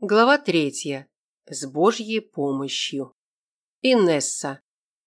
Глава третья. С Божьей помощью. Инесса.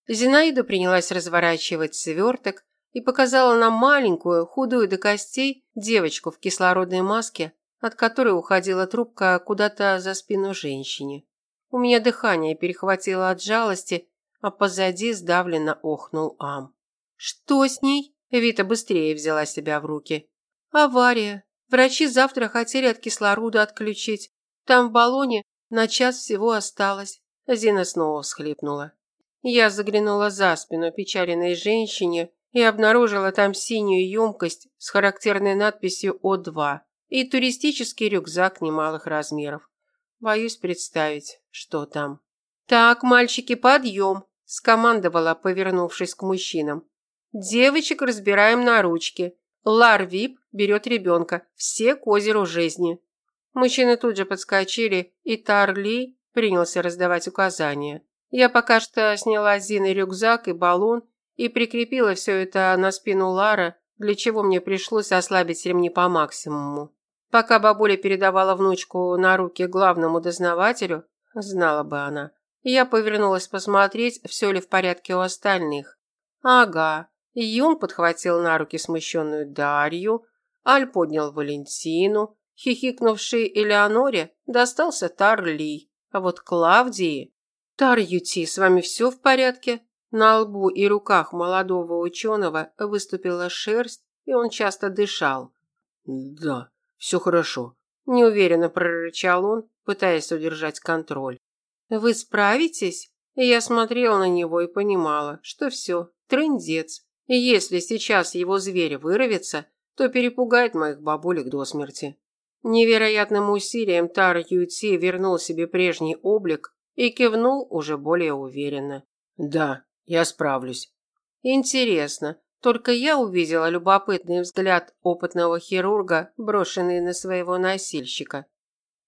Зинаида принялась разворачивать сверток и показала нам маленькую, худую до костей, девочку в кислородной маске, от которой уходила трубка куда-то за спину женщине. У меня дыхание перехватило от жалости, а позади сдавленно охнул Ам. «Что с ней?» Вита быстрее взяла себя в руки. «Авария. Врачи завтра хотели от кислорода отключить. Там в баллоне на час всего осталось. Зина снова всхлипнула. Я заглянула за спину печаленной женщине и обнаружила там синюю емкость с характерной надписью О2 и туристический рюкзак немалых размеров. Боюсь представить, что там. «Так, мальчики, подъем!» – скомандовала, повернувшись к мужчинам. «Девочек разбираем на ручки. Лар Вип берет ребенка. Все к озеру жизни. Мужчины тут же подскочили, и Тарли принялся раздавать указания. Я пока что сняла с Зины рюкзак и баллон и прикрепила все это на спину Лара, для чего мне пришлось ослабить ремни по максимуму. Пока бабуля передавала внучку на руки главному дознавателю, знала бы она, я повернулась посмотреть, все ли в порядке у остальных. Ага, Юм подхватил на руки смущенную Дарью, Аль поднял Валентину, Хихикнувшей Элеоноре достался Тарли, а вот Клавдии... Тар Юти, с вами все в порядке? На лбу и руках молодого ученого выступила шерсть, и он часто дышал. Да, все хорошо. Неуверенно прорычал он, пытаясь удержать контроль. Вы справитесь? Я смотрела на него и понимала, что все, трындец. Если сейчас его зверь вырвется, то перепугает моих бабулек до смерти. Невероятным усилием Тар Юйци вернул себе прежний облик и кивнул уже более уверенно. «Да, я справлюсь». «Интересно, только я увидела любопытный взгляд опытного хирурга, брошенный на своего носильщика.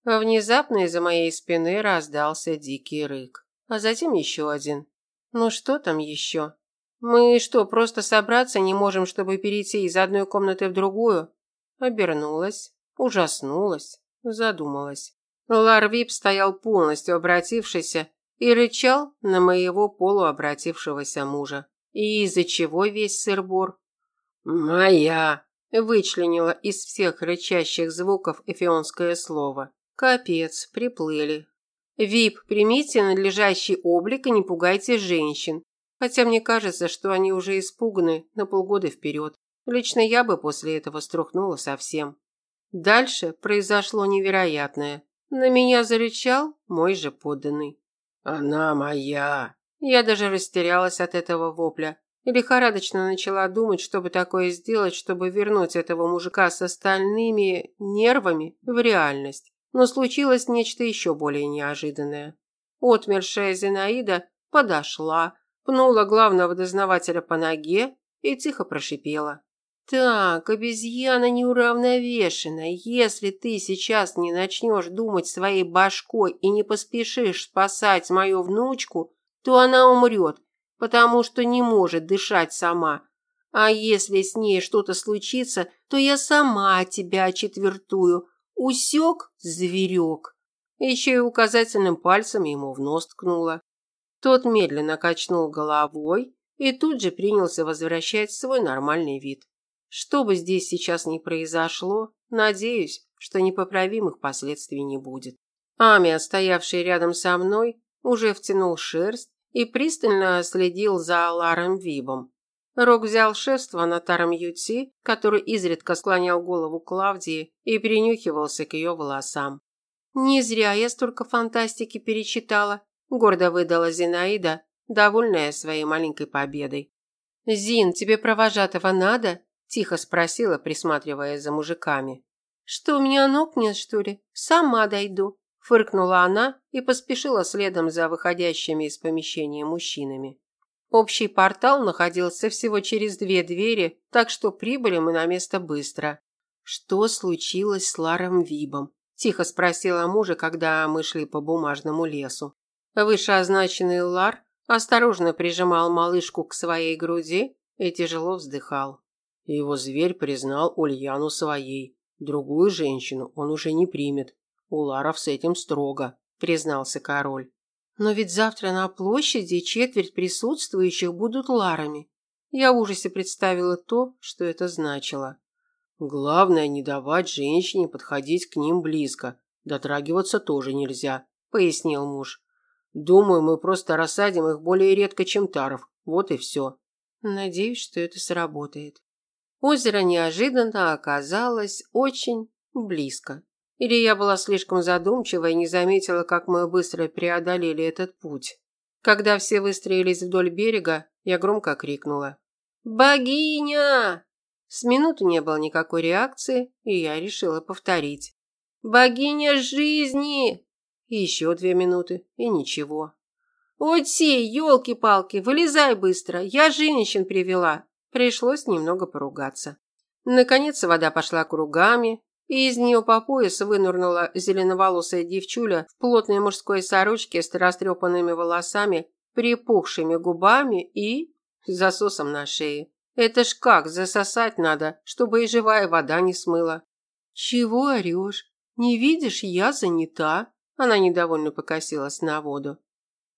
Внезапно из-за моей спины раздался дикий рык, а затем еще один. Ну что там еще? Мы что, просто собраться не можем, чтобы перейти из одной комнаты в другую? Обернулась. Ужаснулась, задумалась. Ларвип стоял полностью обратившийся и рычал на моего полуобратившегося мужа. И из-за чего весь сырбор? «Моя!» – вычленила из всех рычащих звуков эфионское слово. Капец, приплыли. «Вип, примите надлежащий облик и не пугайте женщин. Хотя мне кажется, что они уже испуганы на полгода вперед. Лично я бы после этого струхнула совсем. Дальше произошло невероятное. На меня зарычал мой же подданный. «Она моя!» Я даже растерялась от этого вопля. И лихорадочно начала думать, чтобы такое сделать, чтобы вернуть этого мужика с остальными нервами в реальность. Но случилось нечто еще более неожиданное. Отмершая Зинаида подошла, пнула главного дознавателя по ноге и тихо прошипела. Так, обезьяна неуравновешенная, если ты сейчас не начнешь думать своей башкой и не поспешишь спасать мою внучку, то она умрет, потому что не может дышать сама. А если с ней что-то случится, то я сама тебя четвертую. Усек, зверек. Еще и указательным пальцем ему в нос ткнула. Тот медленно качнул головой и тут же принялся возвращать свой нормальный вид. Что бы здесь сейчас ни произошло, надеюсь, что непоправимых последствий не будет. Ами, стоявший рядом со мной, уже втянул шерсть и пристально следил за Ларом Вибом. Рок взял шефство на Таром Юти, который изредка склонял голову Клавдии и принюхивался к ее волосам. «Не зря я столько фантастики перечитала», – гордо выдала Зинаида, довольная своей маленькой победой. «Зин, тебе провожатого надо?» Тихо спросила, присматривая за мужиками. «Что, у меня ног нет, что ли? Сама дойду», – фыркнула она и поспешила следом за выходящими из помещения мужчинами. Общий портал находился всего через две двери, так что прибыли мы на место быстро. «Что случилось с Ларом Вибом?» – тихо спросила мужа, когда мы шли по бумажному лесу. Вышеозначенный Лар осторожно прижимал малышку к своей груди и тяжело вздыхал. Его зверь признал Ульяну своей. Другую женщину он уже не примет. У Ларов с этим строго, признался король. Но ведь завтра на площади четверть присутствующих будут ларами. Я в ужасе представила то, что это значило. Главное не давать женщине подходить к ним близко. Дотрагиваться тоже нельзя, пояснил муж. Думаю, мы просто рассадим их более редко, чем таров. Вот и все. Надеюсь, что это сработает. Озеро неожиданно оказалось очень близко. Или я была слишком задумчива и не заметила, как мы быстро преодолели этот путь. Когда все выстроились вдоль берега, я громко крикнула. «Богиня!» С минуты не было никакой реакции, и я решила повторить. «Богиня жизни!» Еще две минуты, и ничего. «Отси, елки-палки, вылезай быстро, я женщин привела!» Пришлось немного поругаться. Наконец вода пошла кругами, и из нее по пояс вынурнула зеленоволосая девчуля в плотной мужской сорочке с растрепанными волосами, припухшими губами и засосом на шее. Это ж как засосать надо, чтобы и живая вода не смыла. Чего орешь? Не видишь, я занята. Она недовольно покосилась на воду.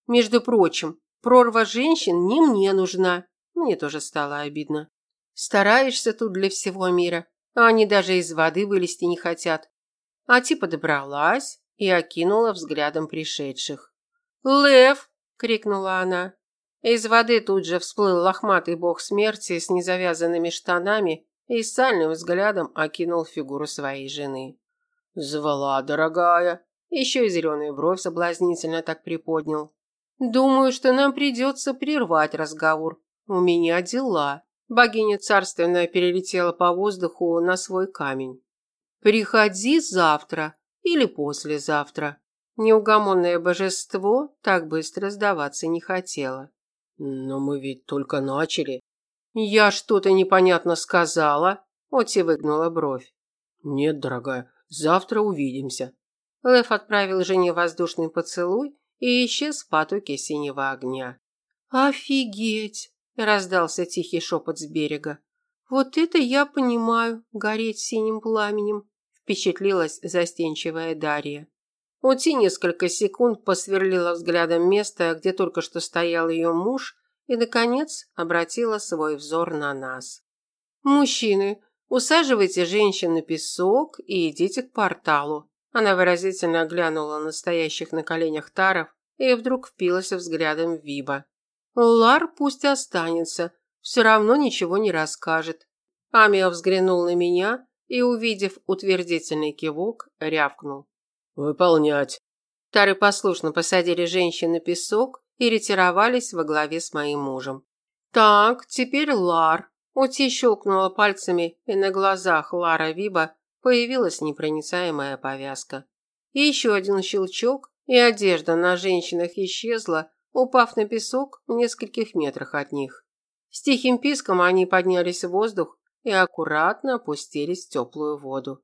Между прочим, прорва женщин не мне нужна. Мне тоже стало обидно. Стараешься тут для всего мира, а они даже из воды вылезти не хотят. А типа добралась и окинула взглядом пришедших. «Лев!» – крикнула она. Из воды тут же всплыл лохматый бог смерти с незавязанными штанами и сальным взглядом окинул фигуру своей жены. «Звала, дорогая!» Еще и зеленую бровь соблазнительно так приподнял. «Думаю, что нам придется прервать разговор. У меня дела». Богиня царственная перелетела по воздуху на свой камень. «Приходи завтра или послезавтра». Неугомонное божество так быстро сдаваться не хотело. «Но мы ведь только начали». «Я что-то непонятно сказала?» Оти выгнула бровь. «Нет, дорогая, завтра увидимся». Лев отправил жене воздушный поцелуй и исчез в потоке синего огня. «Офигеть!» – раздался тихий шепот с берега. «Вот это я понимаю, гореть синим пламенем!» – впечатлилась застенчивая Дарья. Ути несколько секунд посверлила взглядом место, где только что стоял ее муж, и, наконец, обратила свой взор на нас. «Мужчины, усаживайте женщин на песок и идите к порталу». Она выразительно глянула на стоящих на коленях таров и вдруг впилась взглядом в Виба. «Лар пусть останется, все равно ничего не расскажет». Амио взглянул на меня и, увидев утвердительный кивок, рявкнул. «Выполнять». Тары послушно посадили женщин на песок и ретировались во главе с моим мужем. «Так, теперь Лар». Ути щелкнула пальцами, и на глазах Лара Виба появилась непроницаемая повязка. И еще один щелчок, и одежда на женщинах исчезла, упав на песок в нескольких метрах от них. С тихим писком они поднялись в воздух и аккуратно опустились в теплую воду.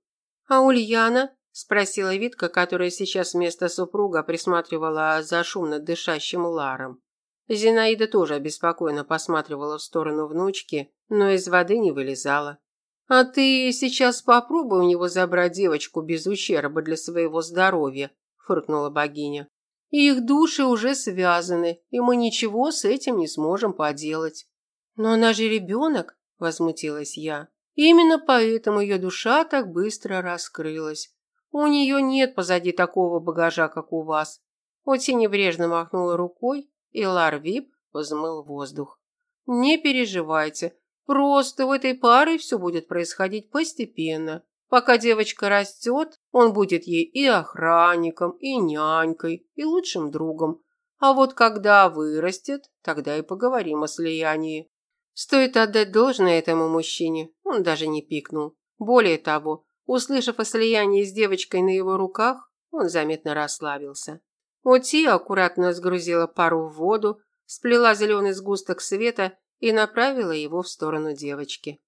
«А Ульяна?» спросила Витка, которая сейчас вместо супруга присматривала за шумно дышащим Ларом. Зинаида тоже обеспокоенно посматривала в сторону внучки, но из воды не вылезала. А ты сейчас попробуй у него забрать девочку без ущерба для своего здоровья, фыркнула богиня. Их души уже связаны, и мы ничего с этим не сможем поделать. Но она же ребенок, возмутилась я. Именно поэтому ее душа так быстро раскрылась. У нее нет позади такого багажа, как у вас. Оти небрежно махнула рукой, и Ларвип взмыл воздух. Не переживайте, просто в этой паре все будет происходить постепенно. Пока девочка растет, он будет ей и охранником, и нянькой, и лучшим другом. А вот когда вырастет, тогда и поговорим о слиянии. Стоит отдать должное этому мужчине, он даже не пикнул. Более того, Услышав о слиянии с девочкой на его руках, он заметно расслабился. Оти аккуратно сгрузила пару в воду, сплела зеленый сгусток света и направила его в сторону девочки.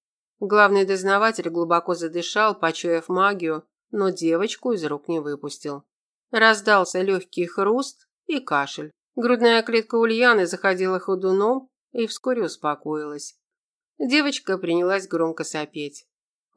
Главный дознаватель глубоко задышал, почуяв магию, но девочку из рук не выпустил. Раздался легкий хруст и кашель. Грудная клетка Ульяны заходила ходуном и вскоре успокоилась. Девочка принялась громко сопеть.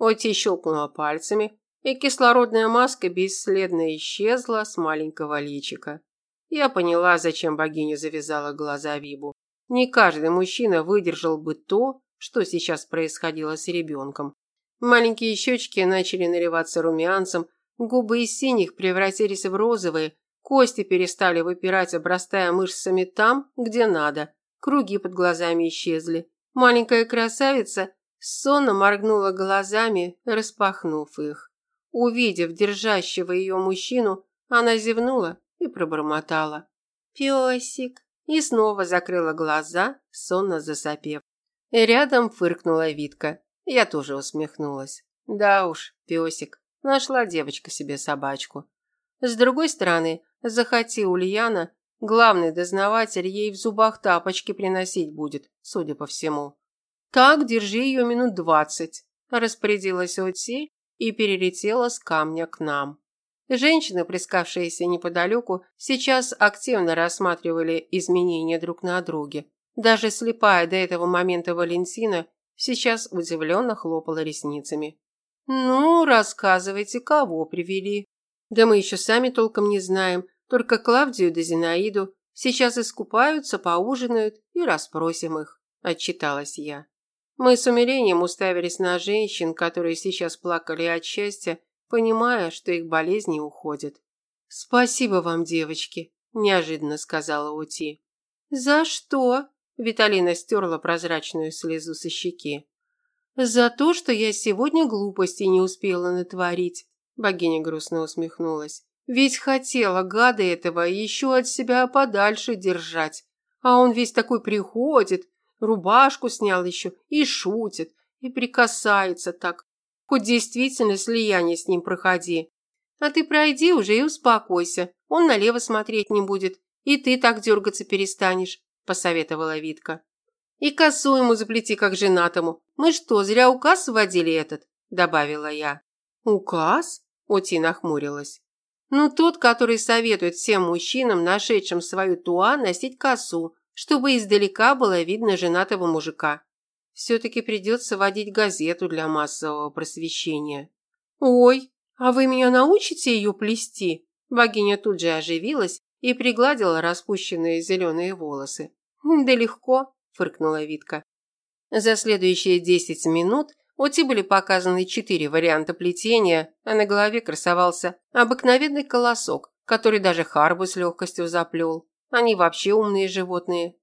Оти щелкнула пальцами, и кислородная маска бесследно исчезла с маленького личика. Я поняла, зачем богиня завязала глаза Вибу. Не каждый мужчина выдержал бы то, что сейчас происходило с ребенком. Маленькие щечки начали наливаться румянцем, губы из синих превратились в розовые, кости перестали выпирать, обрастая мышцами там, где надо. Круги под глазами исчезли. Маленькая красавица сонно моргнула глазами, распахнув их. Увидев держащего ее мужчину, она зевнула и пробормотала. «Песик!» и снова закрыла глаза, сонно засопев. И рядом фыркнула Витка. Я тоже усмехнулась. Да уж, песик. Нашла девочка себе собачку. С другой стороны, захоти Ульяна, главный дознаватель ей в зубах тапочки приносить будет, судя по всему. Так, держи ее минут двадцать, распорядилась Отси и перелетела с камня к нам. Женщины, прискавшиеся неподалеку, сейчас активно рассматривали изменения друг на друге. Даже слепая до этого момента Валентина сейчас удивленно хлопала ресницами. «Ну, рассказывайте, кого привели?» «Да мы еще сами толком не знаем, только Клавдию да Зинаиду. Сейчас искупаются, поужинают и расспросим их», – отчиталась я. Мы с умилением уставились на женщин, которые сейчас плакали от счастья понимая, что их болезни уходят. «Спасибо вам, девочки», – неожиданно сказала Ути. «За что?» – Виталина стерла прозрачную слезу со щеки. «За то, что я сегодня глупости не успела натворить», – богиня грустно усмехнулась. «Ведь хотела гада этого еще от себя подальше держать. А он весь такой приходит, рубашку снял еще и шутит, и прикасается так, Хоть действительно слияние с ним проходи. А ты пройди уже и успокойся. Он налево смотреть не будет. И ты так дергаться перестанешь, посоветовала Витка. И косу ему заплети, как женатому. Мы что, зря указ вводили этот? Добавила я. Указ? Ути нахмурилась. Ну, тот, который советует всем мужчинам, нашедшим свою туа, носить косу, чтобы издалека было видно женатого мужика. Все-таки придется водить газету для массового просвещения. «Ой, а вы меня научите ее плести?» Богиня тут же оживилась и пригладила распущенные зеленые волосы. «Да легко», – фыркнула Витка. За следующие десять минут Оти были показаны четыре варианта плетения, а на голове красовался обыкновенный колосок, который даже Харбу с легкостью заплел. Они вообще умные животные.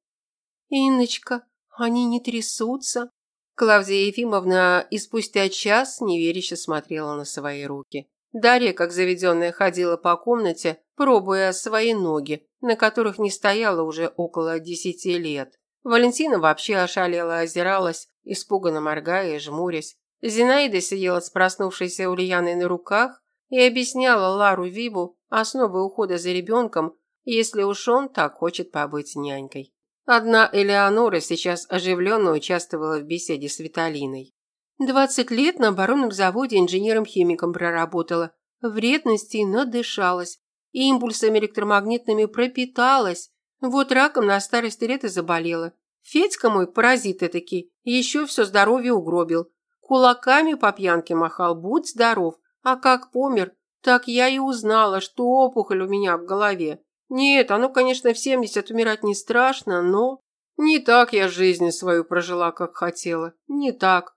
«Инночка, они не трясутся. Клавдия Ефимовна и спустя час неверяще смотрела на свои руки. Дарья, как заведенная, ходила по комнате, пробуя свои ноги, на которых не стояла уже около десяти лет. Валентина вообще ошалела, озиралась, испуганно моргая и жмурясь. Зинаида сидела с проснувшейся Ульяной на руках и объясняла Лару Вибу основы ухода за ребенком, если уж он так хочет побыть нянькой. Одна Элеонора сейчас оживленно участвовала в беседе с Виталиной. Двадцать лет на оборонном заводе инженером-химиком проработала. Вредности надышалась. Импульсами электромагнитными пропиталась. Вот раком на старости лет и заболела. Федька мой, паразит этакий, еще все здоровье угробил. Кулаками по пьянке махал, будь здоров. А как помер, так я и узнала, что опухоль у меня в голове. Нет, оно, конечно, в 70 умирать не страшно, но... Не так я жизнь свою прожила, как хотела. Не так.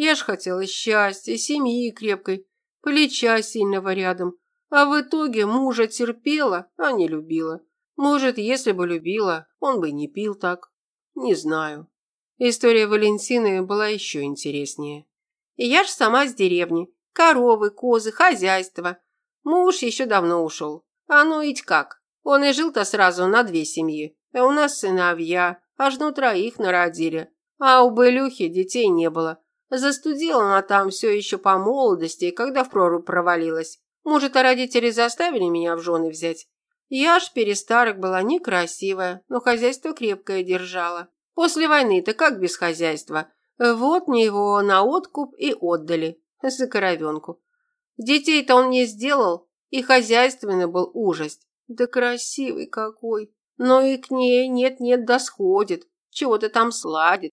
Я ж хотела счастья, семьи крепкой, плеча сильного рядом. А в итоге мужа терпела, а не любила. Может, если бы любила, он бы не пил так. Не знаю. История Валентины была еще интереснее. я ж сама с деревни. Коровы, козы, хозяйство. Муж еще давно ушел. А ну ведь как. Он и жил-то сразу на две семьи. А у нас сыновья, аж ну троих народили. А у Белюхи детей не было. Застудила она там все еще по молодости, когда в прорубь провалилась. Может, а родители заставили меня в жены взять? Я ж перестарок была некрасивая, но хозяйство крепкое держала. После войны-то как без хозяйства? Вот мне его на откуп и отдали. За коровенку. Детей-то он не сделал, и хозяйственный был ужас. Да красивый какой. Но и к ней нет-нет да сходит. Чего-то там сладит.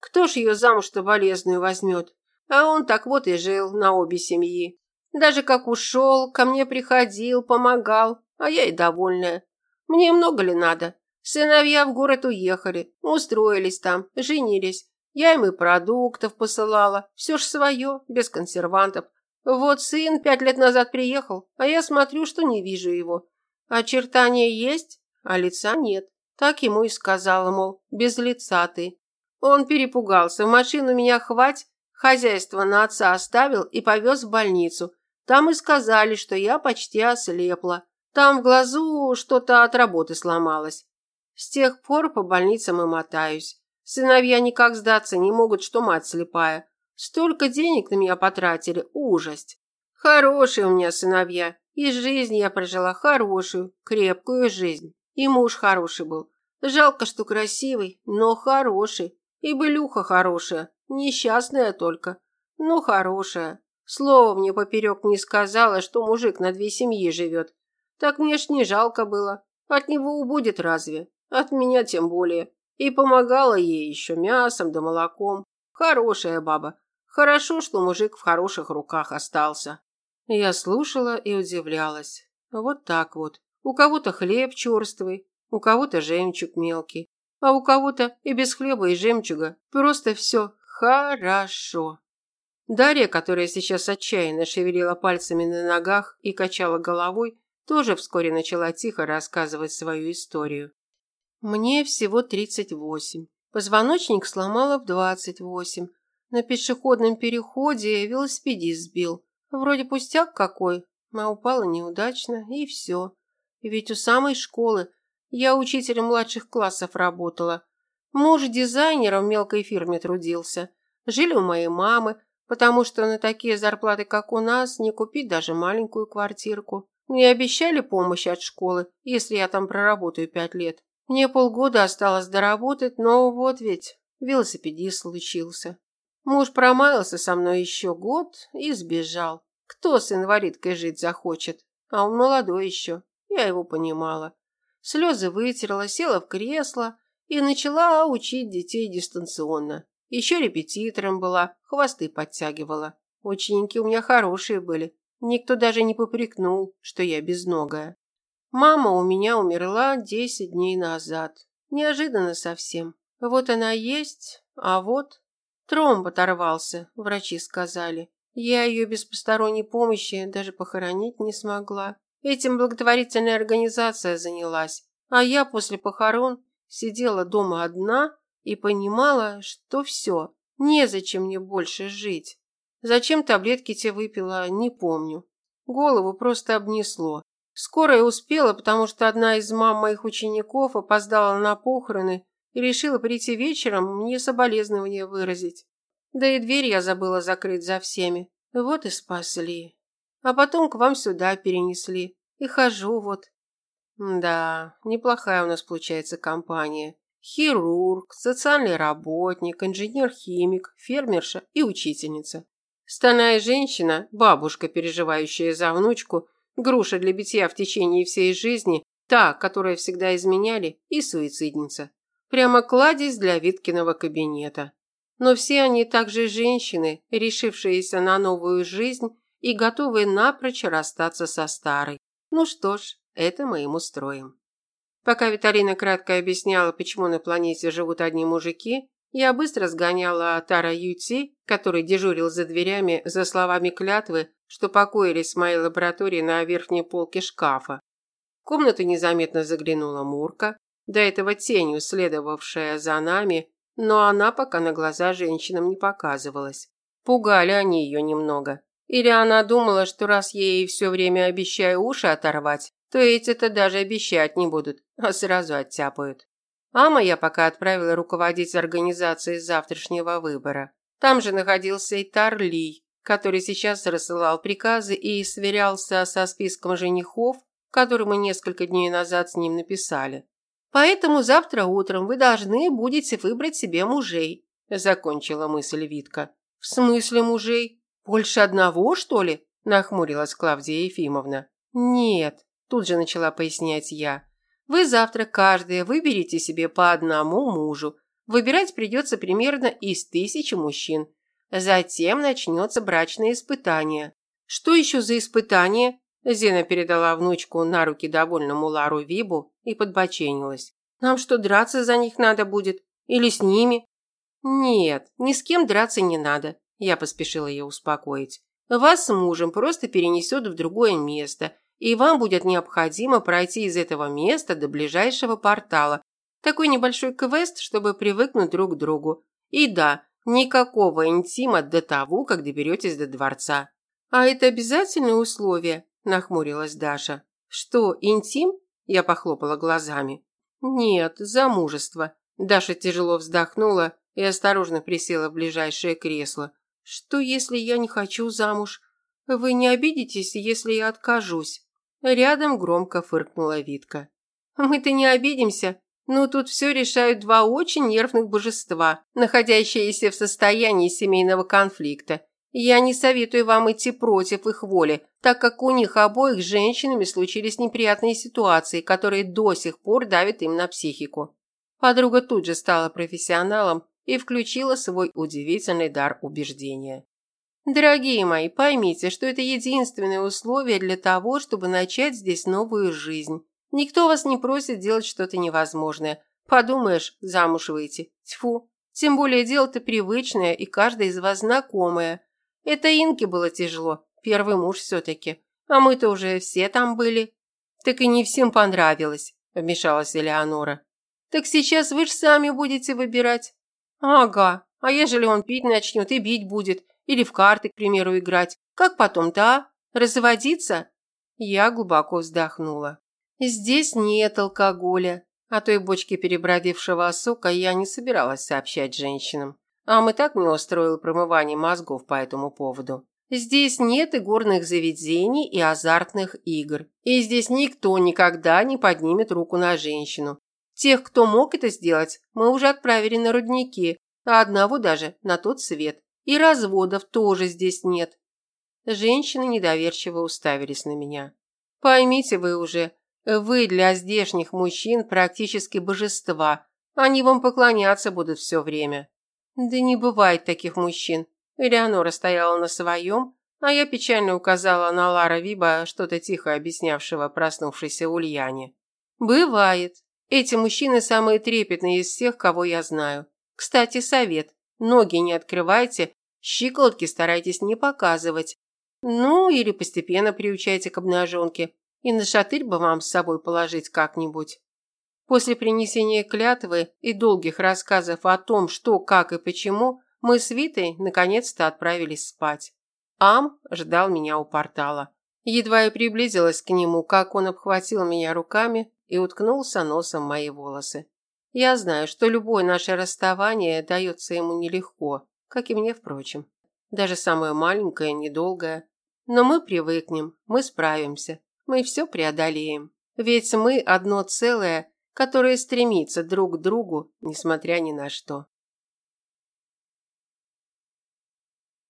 Кто ж ее замуж-то болезную возьмет? А он так вот и жил на обе семьи. Даже как ушел, ко мне приходил, помогал, а я и довольная. Мне много ли надо? Сыновья в город уехали, устроились там, женились. Я им и продуктов посылала, все ж свое, без консервантов. Вот сын пять лет назад приехал, а я смотрю, что не вижу его. Очертания есть, а лица нет. Так ему и сказала, мол, без лица ты. Он перепугался, в машину меня хвать, хозяйство на отца оставил и повез в больницу. Там и сказали, что я почти ослепла. Там в глазу что-то от работы сломалось. С тех пор по больницам и мотаюсь. Сыновья никак сдаться не могут, что мать слепая. Столько денег на меня потратили, ужасть. Хорошие у меня сыновья. И жизнь я прожила хорошую, крепкую жизнь. И муж хороший был. Жалко, что красивый, но хороший. И былюха хорошая, несчастная только, но хорошая. Слово мне поперек не сказала, что мужик на две семьи живет. Так мне ж не жалко было. От него убудет разве? От меня тем более. И помогала ей еще мясом да молоком. Хорошая баба. Хорошо, что мужик в хороших руках остался. Я слушала и удивлялась. Вот так вот. У кого-то хлеб черствый, у кого-то жемчуг мелкий, а у кого-то и без хлеба и жемчуга. Просто все хорошо. Дарья, которая сейчас отчаянно шевелила пальцами на ногах и качала головой, тоже вскоре начала тихо рассказывать свою историю. Мне всего 38. Позвоночник сломала в 28. На пешеходном переходе велосипедист сбил. Вроде пустяк какой, а упала неудачно, и все. Ведь у самой школы я учителем младших классов работала. Муж дизайнером в мелкой фирме трудился. Жили у моей мамы, потому что на такие зарплаты, как у нас, не купить даже маленькую квартирку. Мне обещали помощь от школы, если я там проработаю пять лет. Мне полгода осталось доработать, но вот ведь велосипедист случился. Муж промаялся со мной еще год и сбежал. Кто с инвалидкой жить захочет? А он молодой еще. Я его понимала. Слезы вытерла, села в кресло и начала учить детей дистанционно. Еще репетитором была, хвосты подтягивала. Ученики у меня хорошие были. Никто даже не попрекнул, что я безногая. Мама у меня умерла десять дней назад. Неожиданно совсем. Вот она есть, а вот... Тромб оторвался, врачи сказали. Я ее без посторонней помощи даже похоронить не смогла. Этим благотворительная организация занялась. А я после похорон сидела дома одна и понимала, что все, незачем мне больше жить. Зачем таблетки те выпила, не помню. Голову просто обнесло. Скорая успела, потому что одна из мам моих учеников опоздала на похороны и решила прийти вечером мне соболезнования выразить. Да и дверь я забыла закрыть за всеми. Вот и спасли. А потом к вам сюда перенесли. И хожу вот. Да, неплохая у нас получается компания. Хирург, социальный работник, инженер-химик, фермерша и учительница. Стальная женщина, бабушка, переживающая за внучку – груша для битья в течение всей жизни, та, которая всегда изменяли, и суицидница. Прямо кладезь для Виткиного кабинета. Но все они также женщины, решившиеся на новую жизнь и готовые напрочь расстаться со старой. Ну что ж, это мы им устроим. Пока Виталина кратко объясняла, почему на планете живут одни мужики, я быстро сгоняла Тара Юти, который дежурил за дверями, за словами клятвы, что покоились в моей лаборатории на верхней полке шкафа. В комнату незаметно заглянула Мурка, до этого тенью следовавшая за нами, но она пока на глаза женщинам не показывалась. Пугали они ее немного. Или она думала, что раз я ей все время обещаю уши оторвать, то эти-то даже обещать не будут, а сразу оттяпают. Ама я пока отправила руководить организацией завтрашнего выбора. Там же находился и Тарли, который сейчас рассылал приказы и сверялся со списком женихов, который мы несколько дней назад с ним написали. Поэтому завтра утром вы должны будете выбрать себе мужей, закончила мысль Витка. В смысле мужей? Больше одного, что ли? нахмурилась Клавдия Ефимовна. Нет, тут же начала пояснять я. Вы завтра каждая выберете себе по одному мужу. Выбирать придется примерно из тысячи мужчин. Затем начнется брачное испытание. Что еще за испытание? Зена передала внучку на руки довольному Лару Вибу и подбоченилась. Нам что, драться за них надо будет? Или с ними? Нет, ни с кем драться не надо. Я поспешила ее успокоить. Вас с мужем просто перенесет в другое место, и вам будет необходимо пройти из этого места до ближайшего портала. Такой небольшой квест, чтобы привыкнуть друг к другу. И да, никакого интима до того, как доберетесь до дворца. А это обязательное условие, нахмурилась Даша. Что, интим? Я похлопала глазами. Нет, замужество. Даша тяжело вздохнула и осторожно присела в ближайшее кресло. Что, если я не хочу замуж? Вы не обидитесь, если я откажусь? Рядом громко фыркнула Витка. Мы-то не обидимся, но тут все решают два очень нервных божества, находящиеся в состоянии семейного конфликта. Я не советую вам идти против их воли, так как у них обоих с женщинами случились неприятные ситуации, которые до сих пор давят им на психику. Подруга тут же стала профессионалом и включила свой удивительный дар убеждения. Дорогие мои, поймите, что это единственное условие для того, чтобы начать здесь новую жизнь. Никто вас не просит делать что-то невозможное. Подумаешь, замуж выйти. Тьфу. Тем более дело-то привычное и каждый из вас знакомое. Это Инке было тяжело, первый муж все-таки. А мы-то уже все там были. Так и не всем понравилось, вмешалась Элеонора. Так сейчас вы же сами будете выбирать. Ага, а ежели он пить начнет и бить будет, или в карты, к примеру, играть, как потом-то, а? Разводиться? Я глубоко вздохнула. Здесь нет алкоголя. О той бочке перебродившего сока я не собиралась сообщать женщинам. А мы так не устроил промывание мозгов по этому поводу. Здесь нет и горных заведений, и азартных игр. И здесь никто никогда не поднимет руку на женщину. Тех, кто мог это сделать, мы уже отправили на рудники, а одного даже на тот свет. И разводов тоже здесь нет. Женщины недоверчиво уставились на меня. Поймите вы уже, вы для здешних мужчин практически божества. Они вам поклоняться будут все время. Да не бывает таких мужчин. Элеонора стояла на своем, а я печально указала на Лара Виба, что-то тихо объяснявшего проснувшейся Ульяне. Бывает. Эти мужчины самые трепетные из всех, кого я знаю. Кстати, совет. Ноги не открывайте, щиколотки старайтесь не показывать. Ну, или постепенно приучайте к обнаженке. И на шатырь бы вам с собой положить как-нибудь. После принесения клятвы и долгих рассказов о том, что, как и почему, мы с Витой наконец-то отправились спать. Ам ждал меня у портала. Едва я приблизилась к нему, как он обхватил меня руками и уткнулся носом в мои волосы. Я знаю, что любое наше расставание дается ему нелегко, как и мне, впрочем. Даже самое маленькое, недолгое. Но мы привыкнем, мы справимся, мы все преодолеем. Ведь мы одно целое которое стремится друг к другу, несмотря ни на что.